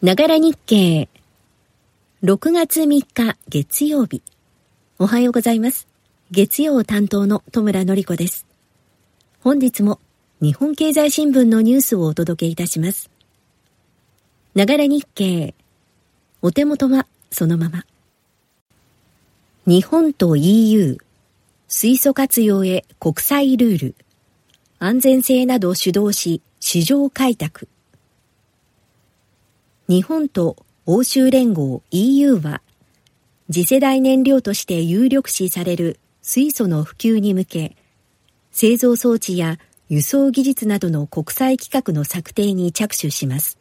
ながら日経。6月3日月曜日。おはようございます。月曜担当の戸村のり子です。本日も日本経済新聞のニュースをお届けいたします。ながら日経。お手元はそのまま。日本と EU。水素活用へ国際ルール。安全性など主導し市場開拓。日本と欧州連合 EU は、次世代燃料として有力視される水素の普及に向け、製造装置や輸送技術などの国際規格の策定に着手します。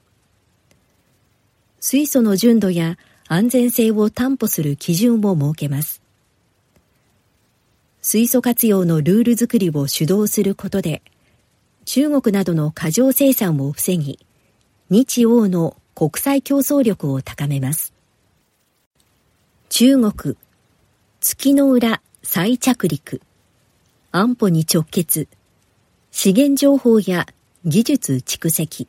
水素の純度や安全性を担保する基準を設けます。水素活用のルール作りを主導することで、中国などの過剰生産を防ぎ、日欧の国際競争力を高めます。中国、月の裏再着陸、安保に直結、資源情報や技術蓄積。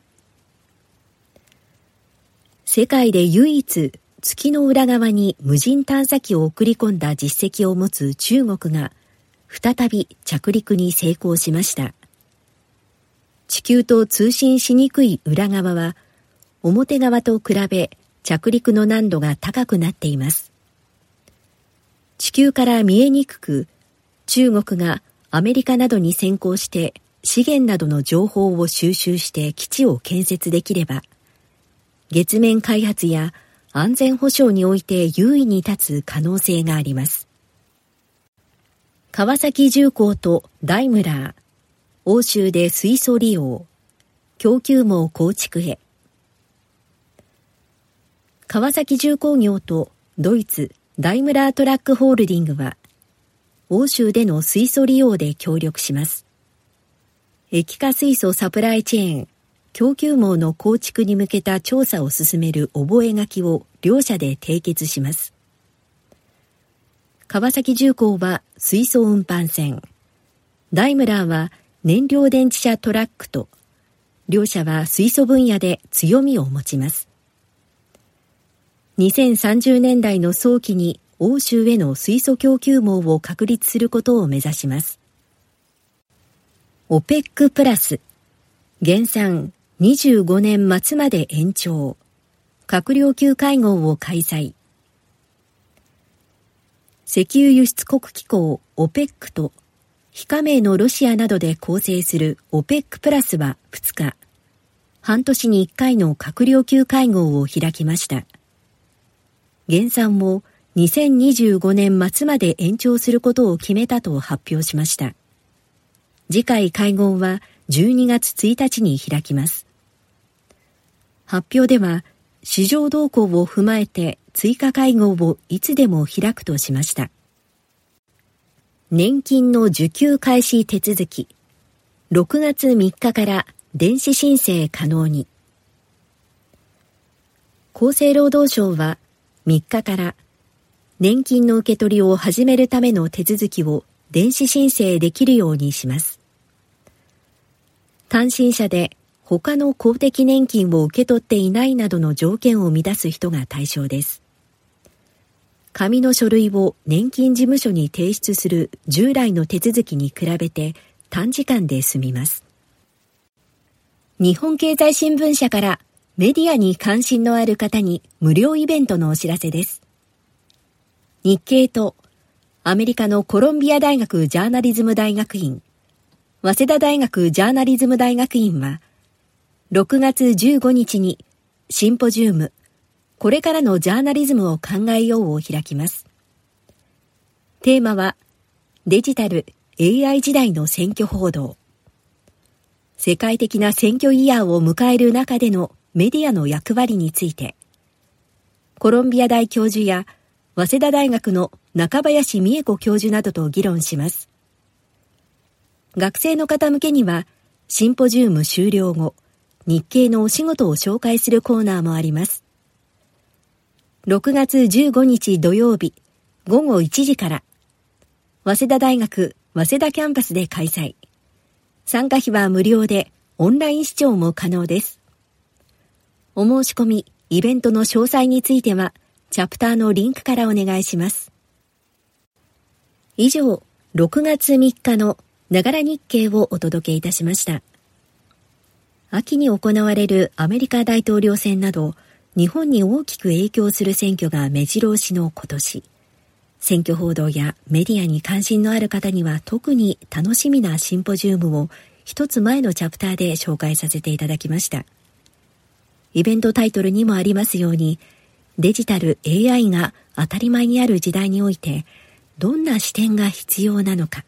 世界で唯一月の裏側に無人探査機を送り込んだ実績を持つ中国が再び着陸に成功しました。地球と通信しにくい裏側は表側と比べ着陸の難度が高くなっています。地球から見えにくく、中国がアメリカなどに先行して資源などの情報を収集して基地を建設できれば、月面開発や安全保障において優位に立つ可能性があります。川崎重工とダイムラー、欧州で水素利用、供給網構築へ、川崎重工業とドイツダイムラートラックホールディングは、欧州での水素利用で協力します。液化水素サプライチェーン、供給網の構築に向けた調査を進める覚書を両社で締結します。川崎重工は水素運搬船、ダイムラーは燃料電池車トラックと、両社は水素分野で強みを持ちます。2030年代の早期に欧州への水素供給網を確立することを目指します。OPEC プラス、減産25年末まで延長、閣僚級会合を開催。石油輸出国機構 OPEC と非加盟のロシアなどで構成する OPEC プラスは2日、半年に1回の閣僚級会合を開きました。減産も2025年末まで延長することを決めたと発表しました。次回会合は12月1日に開きます。発表では、市場動向を踏まえて追加会合をいつでも開くとしました。年金の受給開始手続き、6月3日から電子申請可能に。厚生労働省は3日から年金の受け取りを始めるための手続きを電子申請できるようにします。単身者で他の公的年金を受け取っていないなどの条件を満たす人が対象です。紙の書類を年金事務所に提出する従来の手続きに比べて短時間で済みます。日本経済新聞社からメディアに関心のある方に無料イベントのお知らせです。日経とアメリカのコロンビア大学ジャーナリズム大学院、早稲田大学ジャーナリズム大学院は、6月15日にシンポジウム、これからのジャーナリズムを考えようを開きます。テーマは、デジタル AI 時代の選挙報道。世界的な選挙イヤーを迎える中でのメディアの役割について、コロンビア大教授や早稲田大学の中林美恵子教授などと議論します。学生の方向けには、シンポジウム終了後、日経のお仕事を紹介するコーナーもあります。6月15日土曜日、午後1時から、早稲田大学早稲田キャンパスで開催。参加費は無料で、オンライン視聴も可能です。お申し込み、イベントの詳細については、チャプターのリンクからお願いします。以上、6月3日のながら日経をお届けいたしました。秋に行われるアメリカ大統領選など、日本に大きく影響する選挙が目白押しの今年。選挙報道やメディアに関心のある方には特に楽しみなシンポジウムを一つ前のチャプターで紹介させていただきました。イベントタイトルにもありますように、デジタル AI が当たり前にある時代において、どんな視点が必要なのか、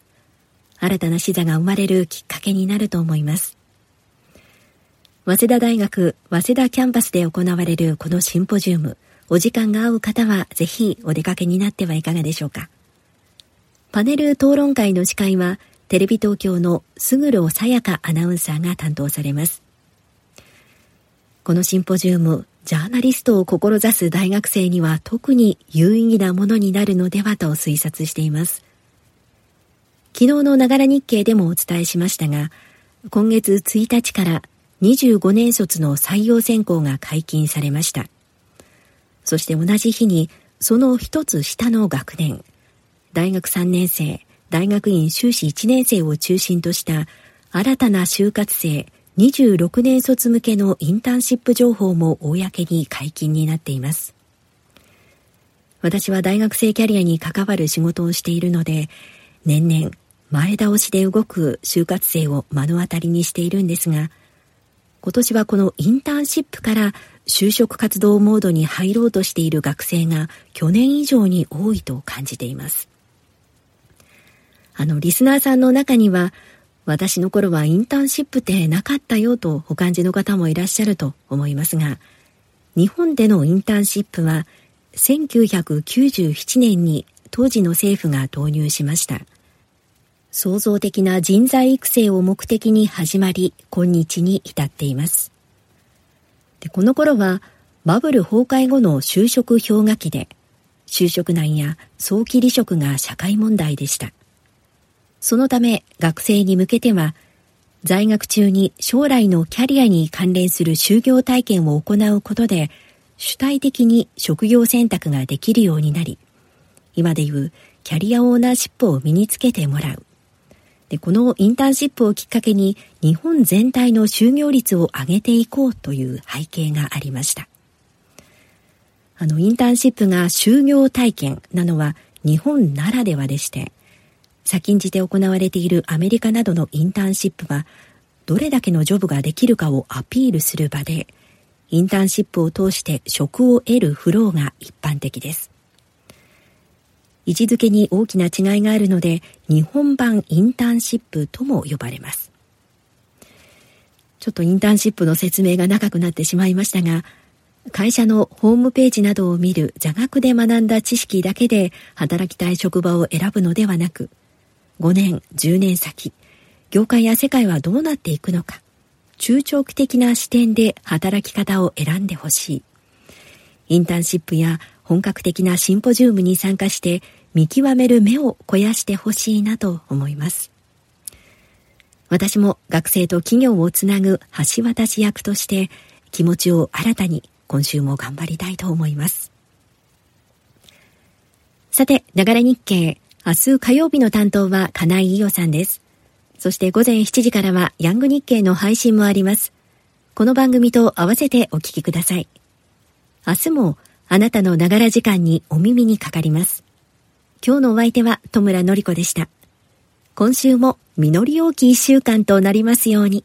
新たな視座が生まれるきっかけになると思います。早稲田大学早稲田キャンパスで行われるこのシンポジウム、お時間が合う方はぜひお出かけになってはいかがでしょうか。パネル討論会の司会は、テレビ東京の菅野さやかアナウンサーが担当されます。このシンポジウム、ジャーナリストを志す大学生には特に有意義なものになるのではと推察しています。昨日のながら日経でもお伝えしましたが、今月1日から25年卒の採用選考が解禁されました。そして同じ日にその一つ下の学年、大学3年生、大学院修士1年生を中心とした新たな就活生26年卒向けのインターンシップ情報も公に解禁になっています。私は大学生キャリアに関わる仕事をしているので、年々前倒しで動く就活生を目の当たりにしているんですが、今年はこのインターンシップから就職活動モードに入ろうとしている学生が去年以上に多いと感じています。あの、リスナーさんの中には、私の頃はインターンシップってなかったよとお感じの方もいらっしゃると思いますが、日本でのインターンシップは1997年に当時の政府が導入しました。創造的な人材育成を目的に始まり、今日に至っています。でこの頃は、バブル崩壊後の就職氷河期で、就職難や早期離職が社会問題でした。そのため学生に向けては、在学中に将来のキャリアに関連する就業体験を行うことで、主体的に職業選択ができるようになり、今でいうキャリアオーナーシップを身につけてもらう。で、このインターンシップをきっかけに日本全体の就業率を上げていこうという背景がありました。あの、インターンシップが就業体験なのは日本ならではでして、先んじて行われているアメリカなどのインターンシップは、どれだけのジョブができるかをアピールする場で、インターンシップを通して職を得るフローが一般的です。位置づけに大きな違いがあるので、日本版インターンシップとも呼ばれます。ちょっとインターンシップの説明が長くなってしまいましたが、会社のホームページなどを見る座学で学んだ知識だけで働きたい職場を選ぶのではなく、5年、10年先、業界や世界はどうなっていくのか、中長期的な視点で働き方を選んでほしい。インターンシップや本格的なシンポジウムに参加して見極める目を肥やしてほしいなと思います。私も学生と企業をつなぐ橋渡し役として気持ちを新たに今週も頑張りたいと思います。さて、ながら日経、明日火曜日の担当は金井伊代さんです。そして午前7時からはヤング日経の配信もあります。この番組と合わせてお聞きください。明日もあなたのながら時間にお耳にかかります。今日のお相手は戸村のり子でした。今週も実り多き一週間となりますように。